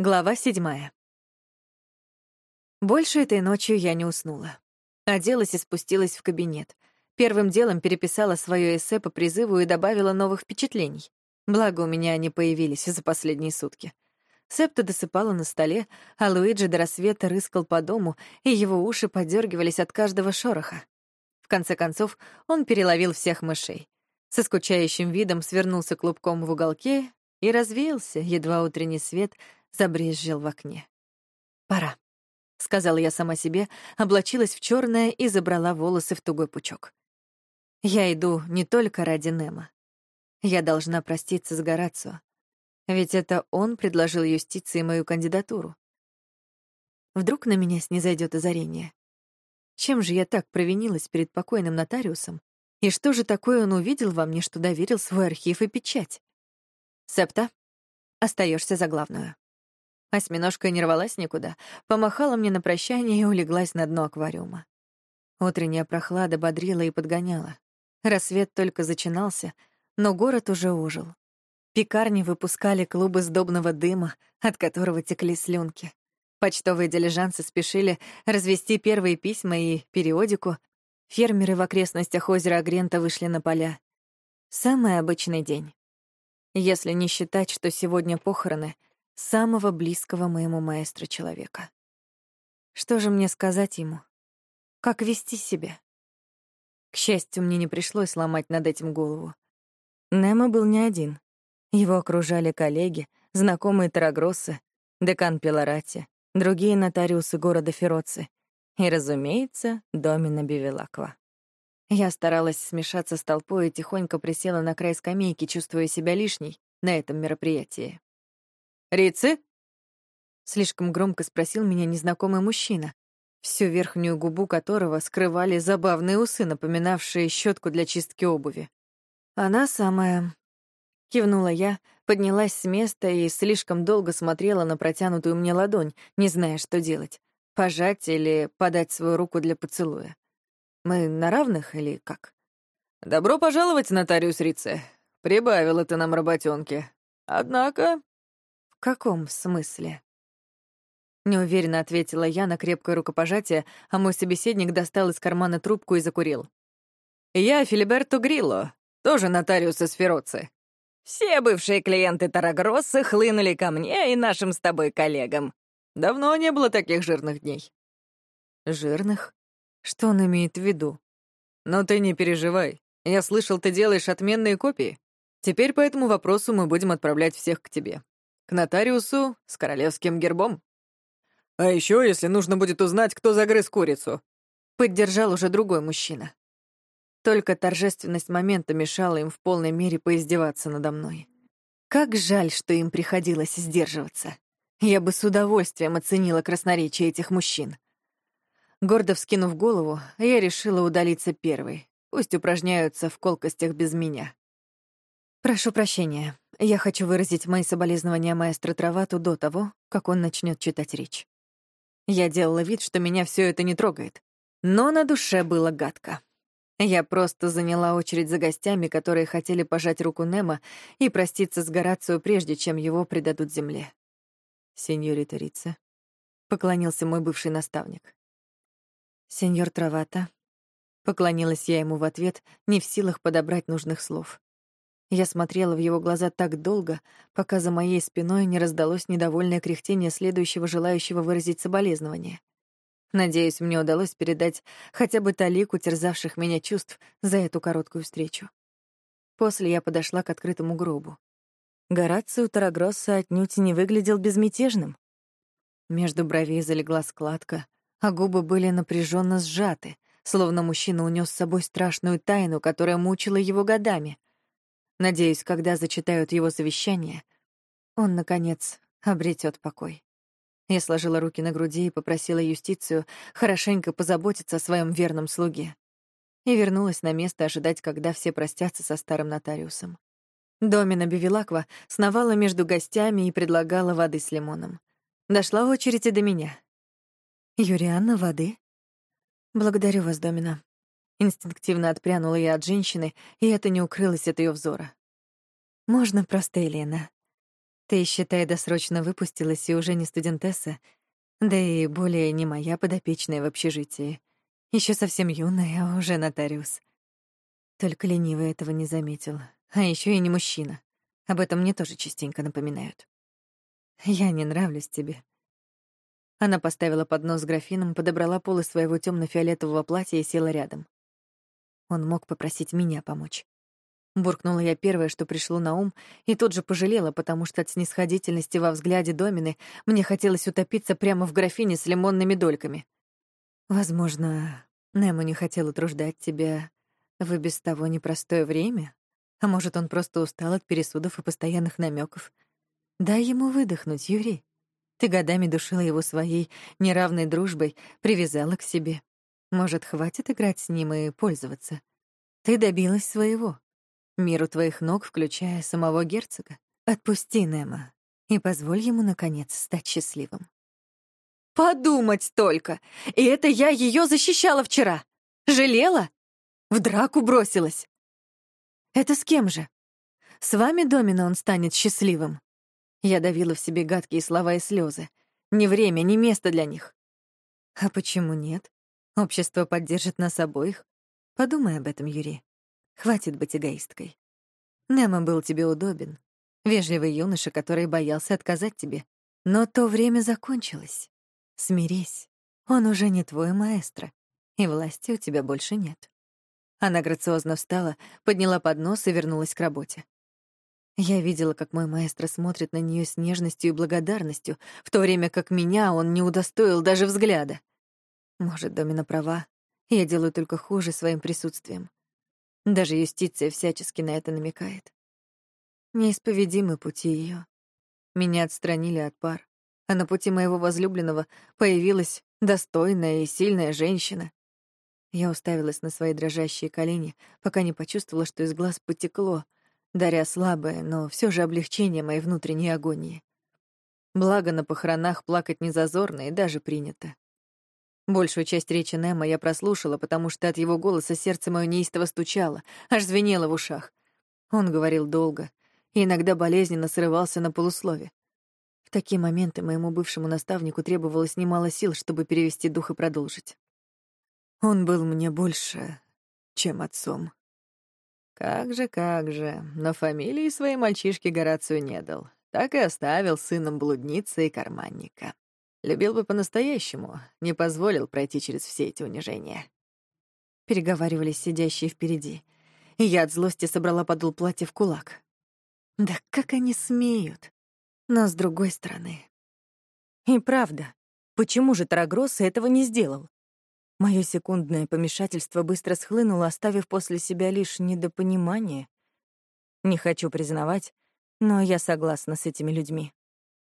Глава седьмая. Больше этой ночью я не уснула. Оделась и спустилась в кабинет. Первым делом переписала свое эссе по призыву и добавила новых впечатлений. Благо, у меня они появились за последние сутки. Септа досыпала на столе, а Луиджи до рассвета рыскал по дому, и его уши подергивались от каждого шороха. В конце концов, он переловил всех мышей. Со скучающим видом свернулся клубком в уголке и развеялся, едва утренний свет — забрезжил в окне. «Пора», — сказала я сама себе, облачилась в черное и забрала волосы в тугой пучок. «Я иду не только ради Немо. Я должна проститься с Горацио, ведь это он предложил юстиции мою кандидатуру. Вдруг на меня снизойдет озарение. Чем же я так провинилась перед покойным нотариусом? И что же такое он увидел во мне, что доверил свой архив и печать? Септа, остаешься за главную. Осьминожка не рвалась никуда, помахала мне на прощание и улеглась на дно аквариума. Утренняя прохлада бодрила и подгоняла. Рассвет только зачинался, но город уже ожил. Пекарни выпускали клубы сдобного дыма, от которого текли слюнки. Почтовые дилижансы спешили развести первые письма и периодику. Фермеры в окрестностях озера Агрента вышли на поля. Самый обычный день. Если не считать, что сегодня похороны — самого близкого моему маэстро человека. Что же мне сказать ему? Как вести себя? К счастью, мне не пришлось ломать над этим голову. Немо был не один. Его окружали коллеги, знакомые Тарагроссы, декан Пилорати, другие нотариусы города Фероцы и, разумеется, Домина Бивилаква. Я старалась смешаться с толпой и тихонько присела на край скамейки, чувствуя себя лишней на этом мероприятии. «Рицы?» Слишком громко спросил меня незнакомый мужчина, всю верхнюю губу которого скрывали забавные усы, напоминавшие щетку для чистки обуви. «Она самая...» Кивнула я, поднялась с места и слишком долго смотрела на протянутую мне ладонь, не зная, что делать — пожать или подать свою руку для поцелуя. Мы на равных или как? «Добро пожаловать, нотариус Рице. Прибавила ты нам работенки. Однако каком смысле?» Неуверенно ответила я на крепкое рукопожатие, а мой собеседник достал из кармана трубку и закурил. «Я Филиберто Грилло, тоже нотариус из Фероци. Все бывшие клиенты Тарагросса хлынули ко мне и нашим с тобой коллегам. Давно не было таких жирных дней». «Жирных? Что он имеет в виду?» «Но ты не переживай. Я слышал, ты делаешь отменные копии. Теперь по этому вопросу мы будем отправлять всех к тебе. К нотариусу с королевским гербом. А еще, если нужно будет узнать, кто загрыз курицу. Поддержал уже другой мужчина. Только торжественность момента мешала им в полной мере поиздеваться надо мной. Как жаль, что им приходилось сдерживаться. Я бы с удовольствием оценила красноречие этих мужчин. Гордо вскинув голову, я решила удалиться первой. Пусть упражняются в колкостях без меня. Прошу прощения. Я хочу выразить мои соболезнования маэстро Травату до того, как он начнет читать речь. Я делала вид, что меня все это не трогает, но на душе было гадко. Я просто заняла очередь за гостями, которые хотели пожать руку Немо и проститься с Горацио, прежде чем его предадут земле. «Сеньорита Рица», — поклонился мой бывший наставник. «Сеньор Травата», — поклонилась я ему в ответ, не в силах подобрать нужных слов. Я смотрела в его глаза так долго, пока за моей спиной не раздалось недовольное кряхтение следующего желающего выразить соболезнование. Надеюсь, мне удалось передать хотя бы талику терзавших меня чувств за эту короткую встречу. После я подошла к открытому гробу. Горацио Тарагросса отнюдь не выглядел безмятежным. Между бровей залегла складка, а губы были напряженно сжаты, словно мужчина унес с собой страшную тайну, которая мучила его годами — Надеюсь, когда зачитают его завещание, он, наконец, обретет покой. Я сложила руки на груди и попросила юстицию хорошенько позаботиться о своем верном слуге. И вернулась на место ожидать, когда все простятся со старым нотариусом. Домина Бивилаква сновала между гостями и предлагала воды с лимоном. Дошла очередь и до меня. «Юрианна, воды?» «Благодарю вас, Домина. Инстинктивно отпрянула я от женщины, и это не укрылось от ее взора. «Можно просто Елена. Ты, считай, досрочно выпустилась и уже не студентесса, да и более не моя подопечная в общежитии. Еще совсем юная, а уже нотариус. Только ленивый этого не заметил. А еще и не мужчина. Об этом мне тоже частенько напоминают. Я не нравлюсь тебе. Она поставила поднос с графином, подобрала полы своего темно фиолетового платья и села рядом. Он мог попросить меня помочь. Буркнула я первое, что пришло на ум, и тут же пожалела, потому что от снисходительности во взгляде Домины мне хотелось утопиться прямо в графине с лимонными дольками. Возможно, Немо не хотел утруждать тебя в и без того непростое время, а может, он просто устал от пересудов и постоянных намеков. Дай ему выдохнуть, Юрий. Ты годами душила его своей неравной дружбой, привязала к себе. Может, хватит играть с ним и пользоваться? Ты добилась своего. Мир у твоих ног, включая самого герцога. Отпусти Немо и позволь ему, наконец, стать счастливым. Подумать только! И это я ее защищала вчера! Жалела? В драку бросилась! Это с кем же? С вами, Домина, он станет счастливым. Я давила в себе гадкие слова и слезы. Ни время, ни место для них. А почему нет? Общество поддержит нас обоих. Подумай об этом, Юрий. Хватит быть эгоисткой. Немо был тебе удобен. Вежливый юноша, который боялся отказать тебе. Но то время закончилось. Смирись. Он уже не твой маэстро, и власти у тебя больше нет. Она грациозно встала, подняла поднос и вернулась к работе. Я видела, как мой маэстро смотрит на нее с нежностью и благодарностью, в то время как меня он не удостоил даже взгляда. Может, Домина права, я делаю только хуже своим присутствием. Даже юстиция всячески на это намекает. Неисповедимы пути ее. Меня отстранили от пар, а на пути моего возлюбленного появилась достойная и сильная женщина. Я уставилась на свои дрожащие колени, пока не почувствовала, что из глаз потекло — даря слабое, но все же облегчение моей внутренней агонии. Благо, на похоронах плакать не зазорно и даже принято. Большую часть речи Немо я прослушала, потому что от его голоса сердце мое неистово стучало, аж звенело в ушах. Он говорил долго и иногда болезненно срывался на полуслове. В такие моменты моему бывшему наставнику требовалось немало сил, чтобы перевести дух и продолжить. Он был мне больше, чем отцом. Как же, как же, но фамилии своей мальчишке Горацию не дал. Так и оставил сыном блудницы и карманника. Любил бы по-настоящему, не позволил пройти через все эти унижения. Переговаривались сидящие впереди, и я от злости собрала подол платья в кулак. Да как они смеют? Но с другой стороны... И правда, почему же Тарагросс этого не сделал? Мое секундное помешательство быстро схлынуло, оставив после себя лишь недопонимание. Не хочу признавать, но я согласна с этими людьми.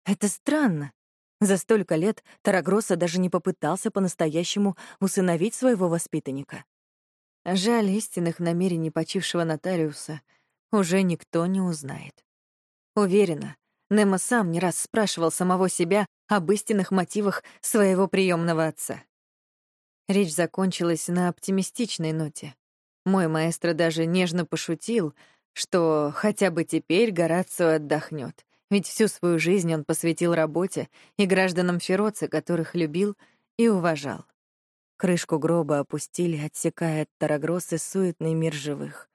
Это странно. За столько лет Тарагроса даже не попытался по-настоящему усыновить своего воспитанника. Жаль, истинных намерений почившего нотариуса уже никто не узнает. Уверена, Немо сам не раз спрашивал самого себя об истинных мотивах своего приемного отца. Речь закончилась на оптимистичной ноте. Мой маэстро даже нежно пошутил, что хотя бы теперь Горацио отдохнет, ведь всю свою жизнь он посвятил работе и гражданам Фероцы, которых любил и уважал. Крышку гроба опустили, отсекая от Тарагросы суетный мир живых.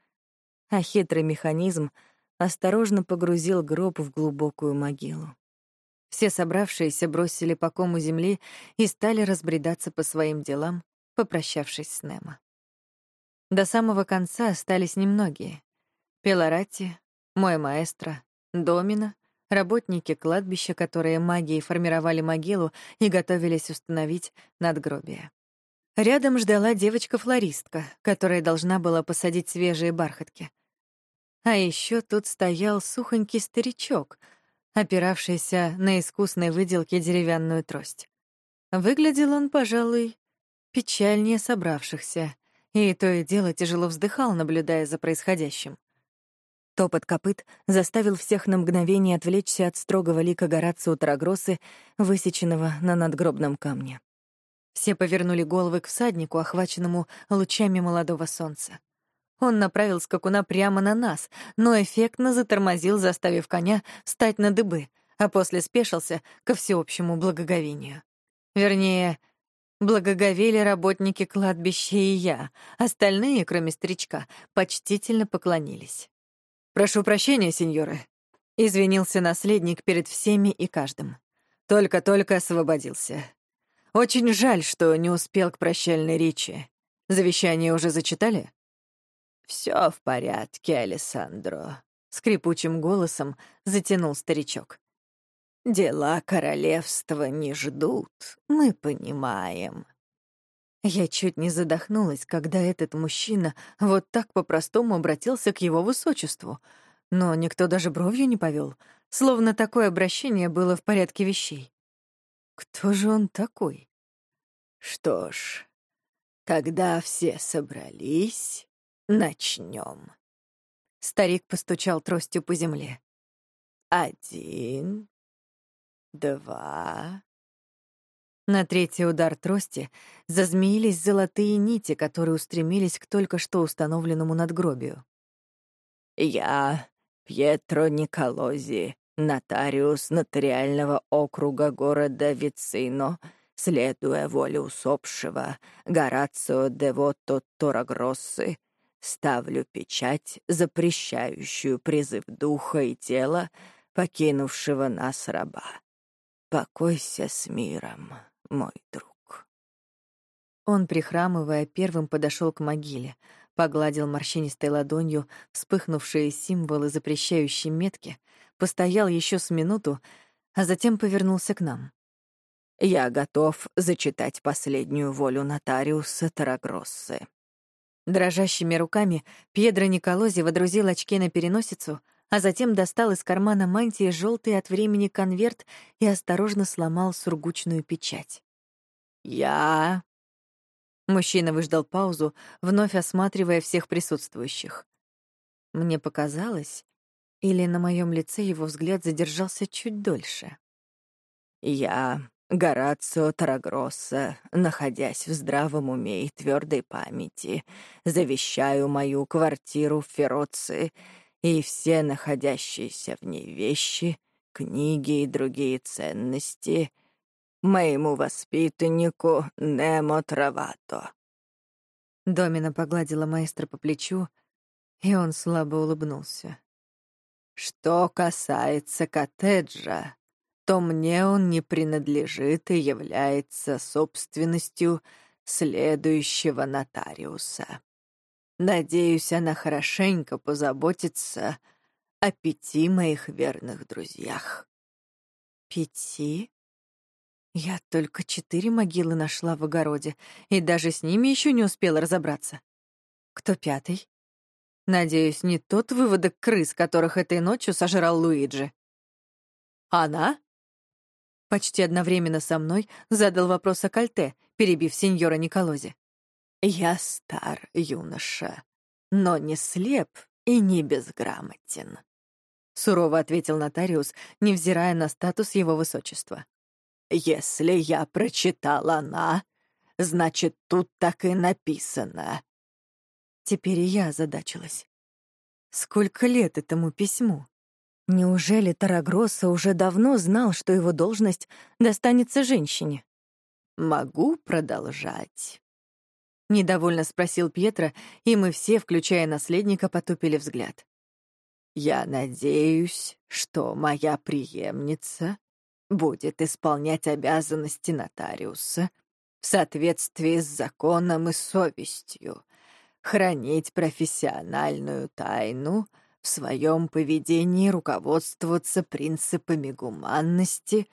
А хитрый механизм осторожно погрузил гроб в глубокую могилу. Все собравшиеся бросили по кому земли и стали разбредаться по своим делам, попрощавшись с Немо. До самого конца остались немногие. Пелорати, мой маэстро, Домина, работники кладбища, которые магией формировали могилу и готовились установить надгробие. Рядом ждала девочка-флористка, которая должна была посадить свежие бархатки. А еще тут стоял сухонький старичок — опиравшийся на искусной выделке деревянную трость. Выглядел он, пожалуй, печальнее собравшихся, и то и дело тяжело вздыхал, наблюдая за происходящим. Топот копыт заставил всех на мгновение отвлечься от строгого лика Горацио Тарагросы, высеченного на надгробном камне. Все повернули головы к всаднику, охваченному лучами молодого солнца. Он направил скакуна прямо на нас, но эффектно затормозил, заставив коня встать на дыбы, а после спешился ко всеобщему благоговению. Вернее, благоговели работники кладбища и я, остальные, кроме старичка, почтительно поклонились. «Прошу прощения, сеньоры», — извинился наследник перед всеми и каждым. Только-только освободился. Очень жаль, что не успел к прощальной речи. Завещание уже зачитали? Все в порядке, Алессандро, скрипучим голосом затянул старичок. Дела королевства не ждут, мы понимаем. Я чуть не задохнулась, когда этот мужчина вот так по-простому обратился к его высочеству, но никто даже бровью не повел, словно такое обращение было в порядке вещей. Кто же он такой? Что ж, когда все собрались, начнем. Старик постучал тростью по земле. Один, два, на третий удар трости зазмеились золотые нити, которые устремились к только что установленному надгробию. «Я, Пьетро Николози, нотариус нотариального округа города Вицино, следуя воле усопшего Горацио Девото Торагроссы, ставлю печать, запрещающую призыв духа и тела покинувшего нас раба. Покойся с миром, мой друг. Он, прихрамывая, первым подошел к могиле, погладил морщинистой ладонью вспыхнувшие символы запрещающей метки, постоял еще с минуту, а затем повернулся к нам. «Я готов зачитать последнюю волю нотариуса Тарагроссы». Дрожащими руками Пьедро Николози водрузил очки на переносицу, а затем достал из кармана мантии желтый от времени конверт и осторожно сломал сургучную печать. «Я...» Мужчина выждал паузу, вновь осматривая всех присутствующих. Мне показалось, или на моем лице его взгляд задержался чуть дольше. «Я, Горацио Тарагросса, находясь в здравом уме и твердой памяти, завещаю мою квартиру в Фероции и все находящиеся в ней вещи, книги и другие ценности — моему воспитаннику Немо Травато». Домина погладила маэстро по плечу, и он слабо улыбнулся. «Что касается коттеджа, то мне он не принадлежит и является собственностью следующего нотариуса. Надеюсь, она хорошенько позаботится о пяти моих верных друзьях». «Пяти?» Я только четыре могилы нашла в огороде, и даже с ними еще не успела разобраться. Кто пятый? Надеюсь, не тот выводок крыс, которых этой ночью сожрал Луиджи. Она? Почти одновременно со мной задал вопрос о кольте, перебив сеньора Николози. «Я стар, юноша, но не слеп и не безграмотен», — сурово ответил нотариус, невзирая на статус его высочества. Если я прочитал она, значит, тут так и написано. Теперь я озадачилась. Сколько лет этому письму? Неужели Тарагросса уже давно знал, что его должность достанется женщине? «Могу продолжать?» Недовольно спросил Пьетро, и мы все, включая наследника, потупили взгляд. «Я надеюсь, что моя преемница будет исполнять обязанности нотариуса в соответствии с законом и совестью, хранить профессиональную тайну, в своем поведении руководствоваться принципами гуманности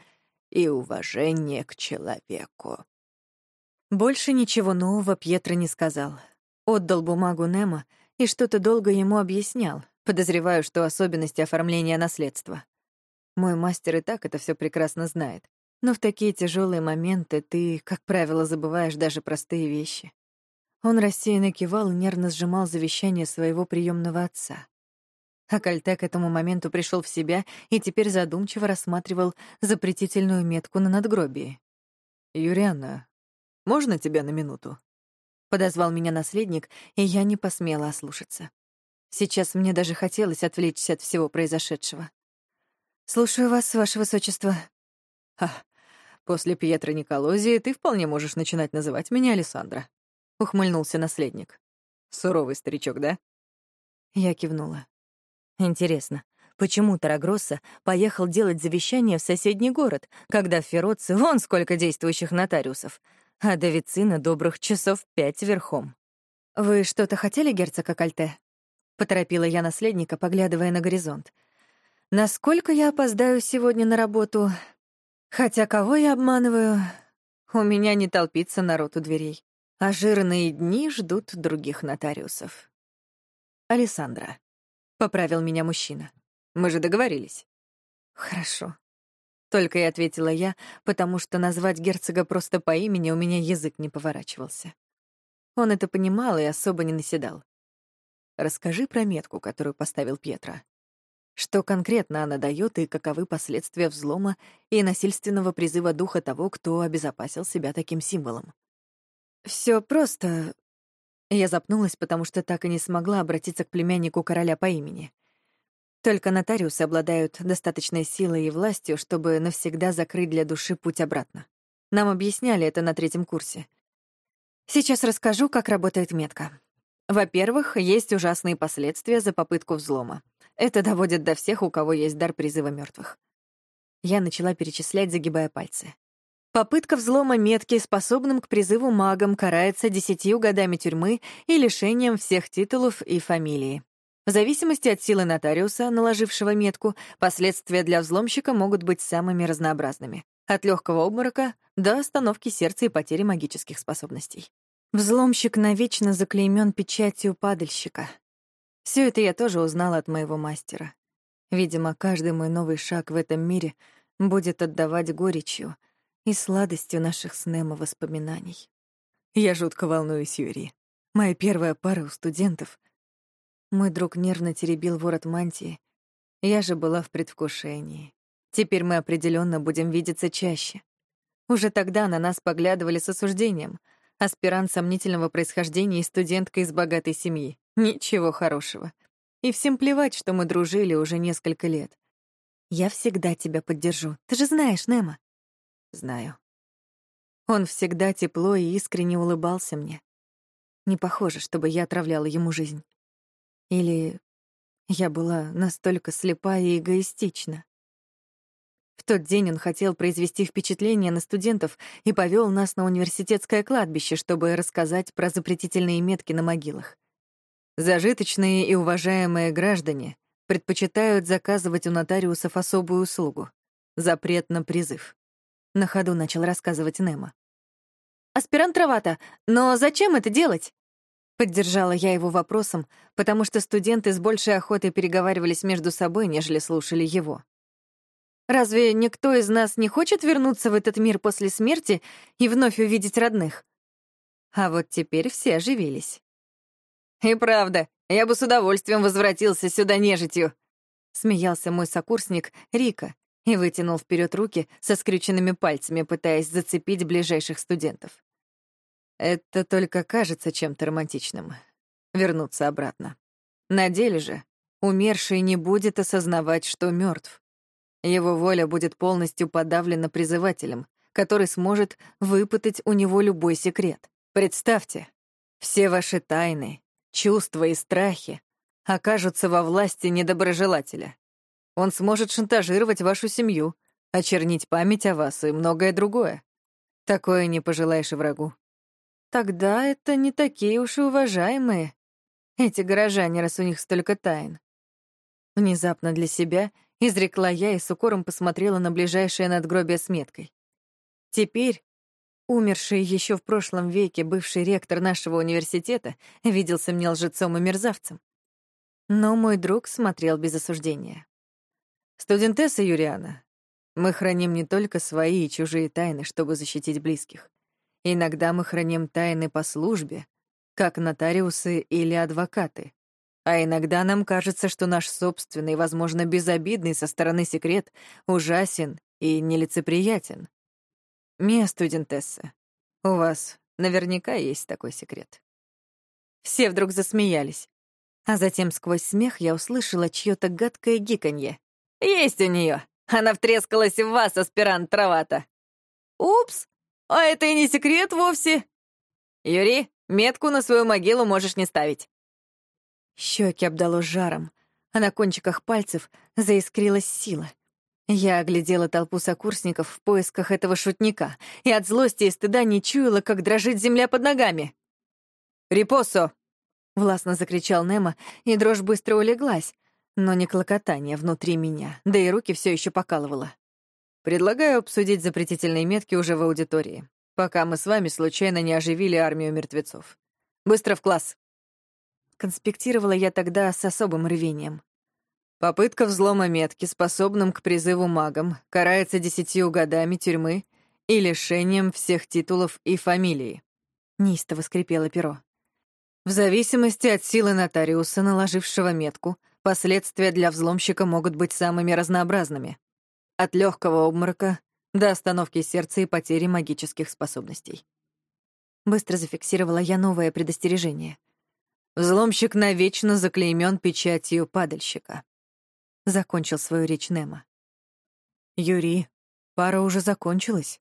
и уважения к человеку. Больше ничего нового Пьетро не сказал. Отдал бумагу Немо и что-то долго ему объяснял, подозреваю, что особенности оформления наследства. Мой мастер и так это все прекрасно знает. Но в такие тяжелые моменты ты, как правило, забываешь даже простые вещи. Он рассеянно кивал и нервно сжимал завещание своего приемного отца. А Кальте к этому моменту пришел в себя и теперь задумчиво рассматривал запретительную метку на надгробии. «Юрианна, можно тебя на минуту?» Подозвал меня наследник, и я не посмела ослушаться. Сейчас мне даже хотелось отвлечься от всего произошедшего. «Слушаю вас, ваше высочество». «Ха, после Пьетро Николозии ты вполне можешь начинать называть меня Александра», — ухмыльнулся наследник. «Суровый старичок, да?» Я кивнула. Интересно, почему Тарагросса поехал делать завещание в соседний город, когда в Фероце вон сколько действующих нотариусов, а до Вицина добрых часов пять верхом? «Вы что-то хотели, герцог Акальте?» — поторопила я наследника, поглядывая на горизонт. Насколько я опоздаю сегодня на работу? Хотя кого я обманываю? У меня не толпится народ у дверей, а жирные дни ждут других нотариусов. Александра, поправил меня мужчина. Мы же договорились. Хорошо. Только и ответила я, потому что назвать герцога просто по имени у меня язык не поворачивался. Он это понимал и особо не наседал. Расскажи про метку, которую поставил Пьетро. Что конкретно она дает и каковы последствия взлома и насильственного призыва духа того, кто обезопасил себя таким символом? Все просто. Я запнулась, потому что так и не смогла обратиться к племяннику короля по имени. Только нотариусы обладают достаточной силой и властью, чтобы навсегда закрыть для души путь обратно. Нам объясняли это на третьем курсе. Сейчас расскажу, как работает метка. Во-первых, есть ужасные последствия за попытку взлома. Это доводит до всех, у кого есть дар призыва мертвых. Я начала перечислять, загибая пальцы. Попытка взлома метки способным к призыву магом карается десятью годами тюрьмы и лишением всех титулов и фамилии. В зависимости от силы нотариуса, наложившего метку, последствия для взломщика могут быть самыми разнообразными. От легкого обморока до остановки сердца и потери магических способностей. Взломщик навечно заклеймен печатью падальщика. Все это я тоже узнала от моего мастера. Видимо, каждый мой новый шаг в этом мире будет отдавать горечью и сладостью наших с Немо воспоминаний. Я жутко волнуюсь, Юрий. Моя первая пара у студентов. Мой друг нервно теребил ворот мантии. Я же была в предвкушении. Теперь мы определенно будем видеться чаще. Уже тогда на нас поглядывали с осуждением. Аспирант сомнительного происхождения и студентка из богатой семьи. Ничего хорошего. И всем плевать, что мы дружили уже несколько лет. Я всегда тебя поддержу. Ты же знаешь, Немо. Знаю. Он всегда тепло и искренне улыбался мне. Не похоже, чтобы я отравляла ему жизнь. Или я была настолько слепа и эгоистична. В тот день он хотел произвести впечатление на студентов и повел нас на университетское кладбище, чтобы рассказать про запретительные метки на могилах. Зажиточные и уважаемые граждане предпочитают заказывать у нотариусов особую услугу — запрет на призыв. На ходу начал рассказывать Немо. «Аспирант Травата, но зачем это делать?» Поддержала я его вопросом, потому что студенты с большей охотой переговаривались между собой, нежели слушали его. «Разве никто из нас не хочет вернуться в этот мир после смерти и вновь увидеть родных?» А вот теперь все оживились. «И правда, я бы с удовольствием возвратился сюда нежитью», — смеялся мой сокурсник Рика и вытянул вперед руки со скрюченными пальцами, пытаясь зацепить ближайших студентов. Это только кажется чем-то романтичным. Вернуться обратно. На деле же умерший не будет осознавать, что мертв. Его воля будет полностью подавлена призывателем, который сможет выпытать у него любой секрет. Представьте, все ваши тайны, чувства и страхи окажутся во власти недоброжелателя. Он сможет шантажировать вашу семью, очернить память о вас и многое другое. Такое не пожелаешь врагу. Тогда это не такие уж и уважаемые, эти горожане, раз у них столько тайн. Внезапно для себя изрекла я и с укором посмотрела на ближайшее надгробие с меткой. Теперь Умерший еще в прошлом веке бывший ректор нашего университета виделся мне лжецом и мерзавцем. Но мой друг смотрел без осуждения. «Студентесса Юриана, мы храним не только свои и чужие тайны, чтобы защитить близких. Иногда мы храним тайны по службе, как нотариусы или адвокаты. А иногда нам кажется, что наш собственный, возможно, безобидный со стороны секрет ужасен и нелицеприятен. «Мия студентесса, у вас Наверняка есть такой секрет. Все вдруг засмеялись. А затем сквозь смех я услышала чьё-то гадкое гиканье. «Есть у неё! Она втрескалась в вас, аспирант Травата!» «Упс! А это и не секрет вовсе!» «Юри, метку на свою могилу можешь не ставить!» Щеки обдало жаром, а на кончиках пальцев заискрилась сила. Я оглядела толпу сокурсников в поисках этого шутника и от злости и стыда не чуяла, как дрожит земля под ногами. «Репосо!» — властно закричал Немо, и дрожь быстро улеглась, но не клокотание внутри меня, да и руки все еще покалывало. «Предлагаю обсудить запретительные метки уже в аудитории, пока мы с вами случайно не оживили армию мертвецов. Быстро в класс!» Конспектировала я тогда с особым рвением. Попытка взлома метки, способным к призыву магам, карается десятью годами тюрьмы и лишением всех титулов и фамилии. Неистово скрипело перо. В зависимости от силы нотариуса, наложившего метку, последствия для взломщика могут быть самыми разнообразными. От легкого обморока до остановки сердца и потери магических способностей. Быстро зафиксировала я новое предостережение. Взломщик навечно заклеймен печатью падальщика. Закончил свою речь Немо. «Юрий, пара уже закончилась.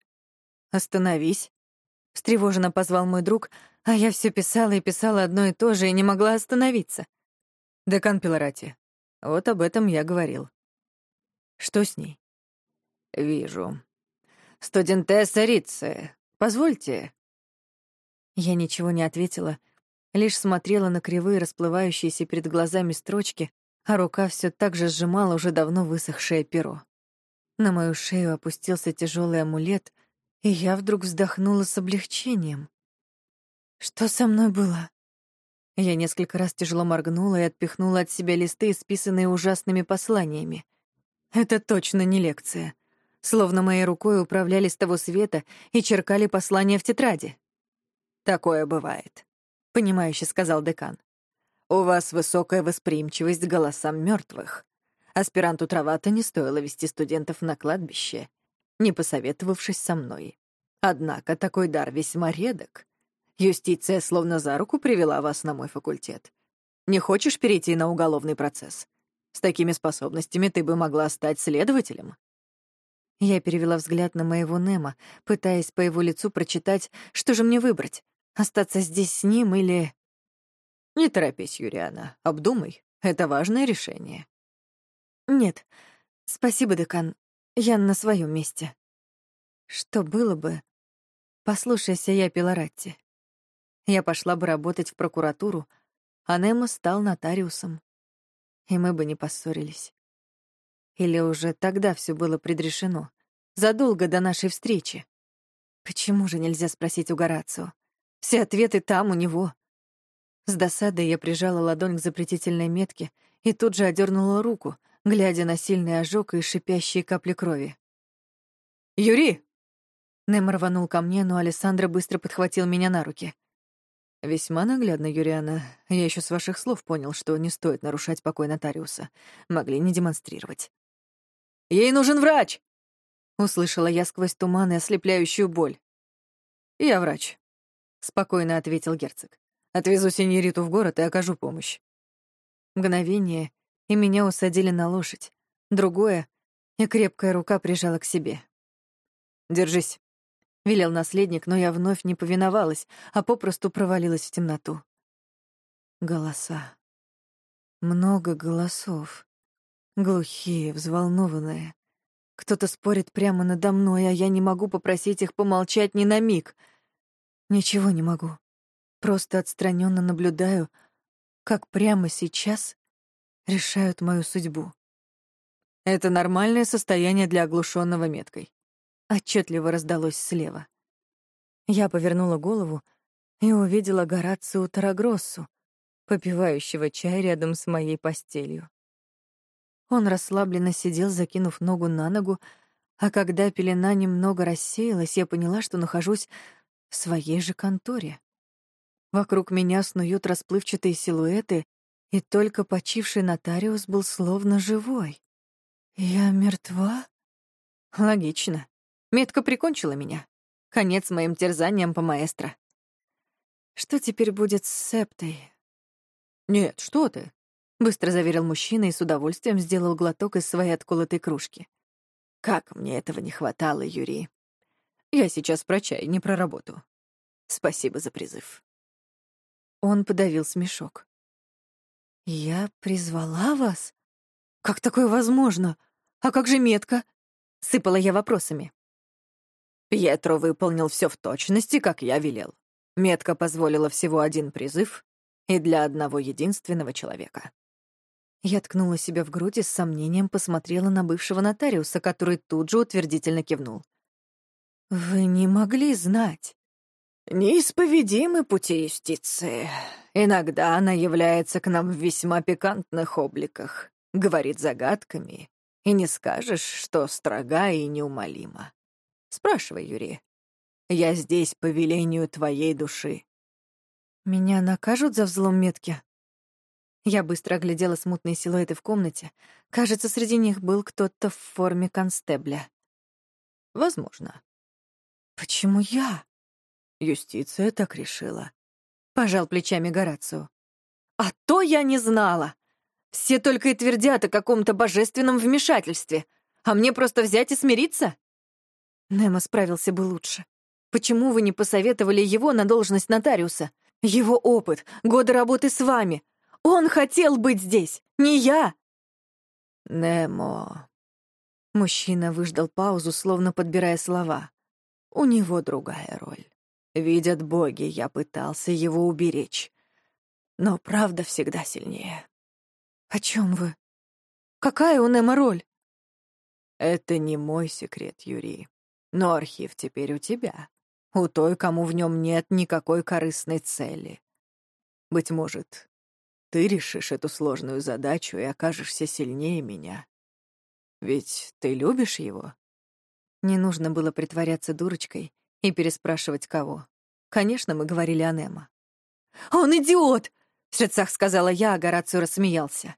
Остановись», — встревоженно позвал мой друг, а я все писала и писала одно и то же и не могла остановиться. «Декан Пилорати, вот об этом я говорил». «Что с ней?» «Вижу. Студентесса Рице, позвольте». Я ничего не ответила, лишь смотрела на кривые расплывающиеся перед глазами строчки, а рука все так же сжимала уже давно высохшее перо. На мою шею опустился тяжелый амулет, и я вдруг вздохнула с облегчением. Что со мной было? Я несколько раз тяжело моргнула и отпихнула от себя листы, исписанные ужасными посланиями. Это точно не лекция. Словно моей рукой управляли с того света и черкали послания в тетради. «Такое бывает», — понимающе сказал декан. У вас высокая восприимчивость к голосам мертвых. Аспиранту Травата не стоило вести студентов на кладбище, не посоветовавшись со мной. Однако такой дар весьма редок. Юстиция словно за руку привела вас на мой факультет. Не хочешь перейти на уголовный процесс? С такими способностями ты бы могла стать следователем. Я перевела взгляд на моего Немо, пытаясь по его лицу прочитать, что же мне выбрать — остаться здесь с ним или не торопись, Юриана, обдумай. Это важное решение. Нет, спасибо, декан. Я на своем месте. Что было бы? Послушайся я Пилоратти. Я пошла бы работать в прокуратуру, а Немо стал нотариусом. И мы бы не поссорились. Или уже тогда все было предрешено, задолго до нашей встречи. Почему же нельзя спросить у Горацио? Все ответы там, у него. С досадой я прижала ладонь к запретительной метке и тут же одернула руку, глядя на сильный ожог и шипящие капли крови. «Юри!» Нем рванул ко мне, но Александра быстро подхватил меня на руки. «Весьма наглядно, Юриана. Я еще с ваших слов понял, что не стоит нарушать покой нотариуса. Могли не демонстрировать». «Ей нужен врач!» Услышала я сквозь туман и ослепляющую боль. «Я врач», — спокойно ответил герцог. Отвезу сеньориту в город и окажу помощь. Мгновение, и меня усадили на лошадь. Другое, и крепкая рука прижала к себе. «Держись», — велел наследник, но я вновь не повиновалась, а попросту провалилась в темноту. Голоса. Много голосов. Глухие, взволнованные. Кто-то спорит прямо надо мной, а я не могу попросить их помолчать ни на миг. Ничего не могу. Просто отстраненно наблюдаю, как прямо сейчас решают мою судьбу. Это нормальное состояние для оглушенного меткой. Отчетливо раздалось слева. Я повернула голову и увидела Горацио Тарагроссу, попивающего чай рядом с моей постелью. Он расслабленно сидел, закинув ногу на ногу, а когда пелена немного рассеялась, я поняла, что нахожусь в своей же конторе. Вокруг меня снуют расплывчатые силуэты, и только почивший нотариус был словно живой. Я мертва? Логично. Метка прикончила меня. Конец моим терзаниям по маэстро. Что теперь будет с Септой? Нет, что ты? Быстро заверил мужчина и с удовольствием сделал глоток из своей отколотой кружки. Как мне этого не хватало, Юрий. Я сейчас про чай, не про работу. Спасибо за призыв. Он подавил смешок. «Я призвала вас? Как такое возможно? А как же метка?» — сыпала я вопросами. Пьетро выполнил все в точности, как я велел. Метка позволила всего один призыв и для одного единственного человека. Я ткнула себя в грудь и с сомнением посмотрела на бывшего нотариуса, который тут же утвердительно кивнул. «Вы не могли знать». «Неисповедимы пути юстиции. Иногда она является к нам в весьма пикантных обликах, говорит загадками, и не скажешь, что строга и неумолима. Спрашивай, Юрий. Я здесь по велению твоей души». «Меня накажут за взлом метки?» Я быстро оглядела смутные силуэты в комнате. Кажется, среди них был кто-то в форме констебля. «Возможно», «Почему я?» «Юстиция так решила», — пожал плечами Горацио. «А то я не знала! Все только и твердят о каком-то божественном вмешательстве, а мне просто взять и смириться?» Немо справился бы лучше. Почему вы не посоветовали его на должность нотариуса? Его опыт, годы работы с вами. Он хотел быть здесь, не я!» «Немо...» Мужчина выждал паузу, словно подбирая слова. У него другая роль. Видят боги, я пытался его уберечь. Но правда всегда сильнее. О чем вы? Какая у Немо роль? Это не мой секрет, Юрий. Но архив теперь у тебя. У той, кому в нем нет никакой корыстной цели. Быть может, ты решишь эту сложную задачу и окажешься сильнее меня. Ведь ты любишь его? Не нужно было притворяться дурочкой и переспрашивать кого. Конечно, мы говорили о Немо. «Он идиот!» — в сердцах сказала я, а Горацио рассмеялся.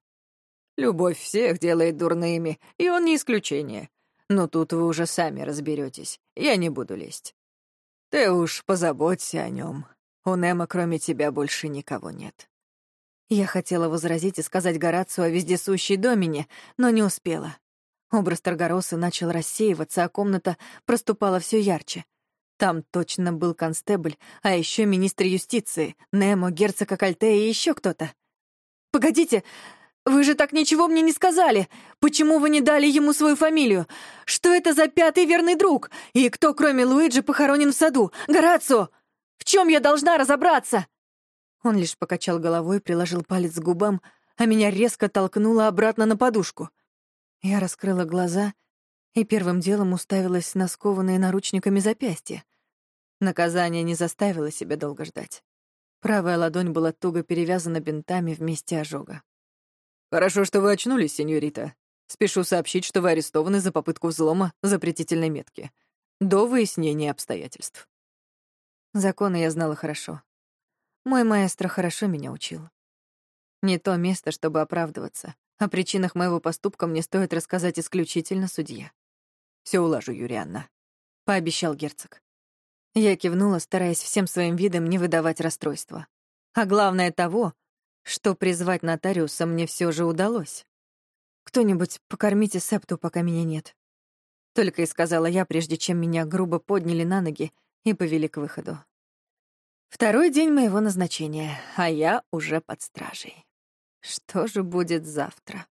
«Любовь всех делает дурными, и он не исключение. Но тут вы уже сами разберетесь. Я не буду лезть. Ты уж позаботься о нем. У Немо кроме тебя больше никого нет». Я хотела возразить и сказать Горацио о вездесущей домине, но не успела. Образ Таргароса начал рассеиваться, а комната проступала все ярче. Там точно был констебль, а еще министр юстиции, Немо, герцог Акальте и еще кто-то. «Погодите, вы же так ничего мне не сказали! Почему вы не дали ему свою фамилию? Что это за пятый верный друг? И кто, кроме Луиджи, похоронен в саду? Горацио! В чем я должна разобраться?» Он лишь покачал головой, приложил палец к губам, а меня резко толкнуло обратно на подушку — я раскрыла глаза и первым делом уставилась на скованные наручниками запястья. Наказание не заставило себя долго ждать. Правая ладонь была туго перевязана бинтами вместе ожога. «Хорошо, что вы очнулись, сеньорита. Спешу сообщить, что вы арестованы за попытку взлома запретительной метки. До выяснения обстоятельств». Законы я знала хорошо. Мой маэстро хорошо меня учил. Не то место, чтобы оправдываться. О причинах моего поступка мне стоит рассказать исключительно судье. Все улажу, Юрианна», — пообещал герцог. Я кивнула, стараясь всем своим видом не выдавать расстройства. А главное того, что призвать нотариуса мне все же удалось. «Кто-нибудь покормите Септу, пока меня нет». Только и сказала я, прежде чем меня грубо подняли на ноги и повели к выходу. Второй день моего назначения, а я уже под стражей. Что же будет завтра?